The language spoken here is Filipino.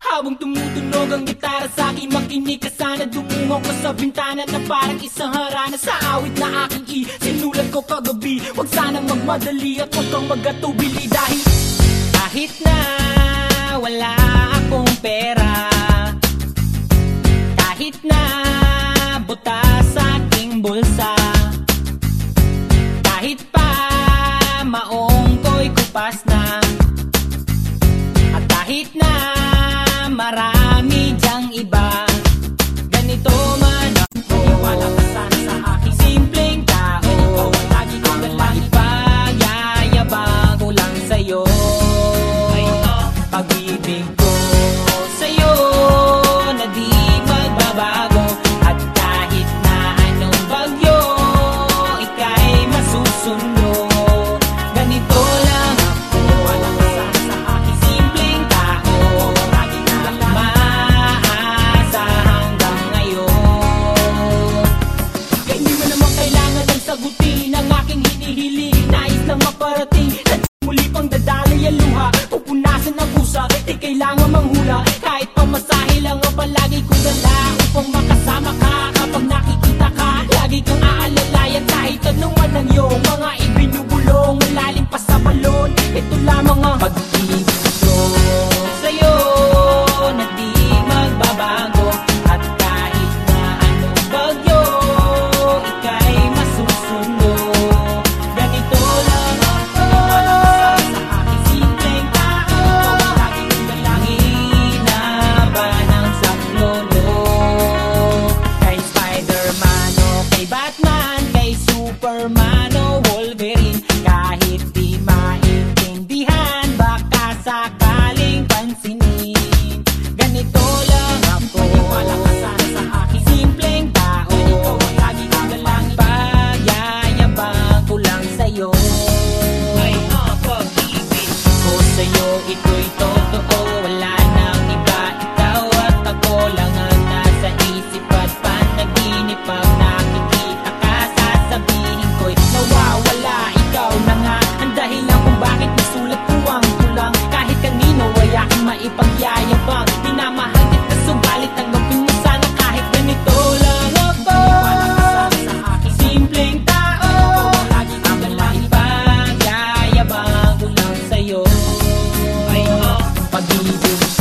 Habang tumutunog ang gitara sa akin Makinig ka sana. Dumungo ko sa bintana na parang isang harana. Sa awit na aking i Sinulat ko kagabi Huwag sanang magmadali At huwag kang magatubili Dahil kahit na wala akong pera Kahit na buta sa aking bulsa Kahit pa maong ko'y kupas na At kahit na embarazada. parating At muli pang dadali ang luha. Pupunasan ang pusa, di kailangan manghula. Kahit pamasahe lang ang palagi ko dala Upang makasama ka. Bíblia.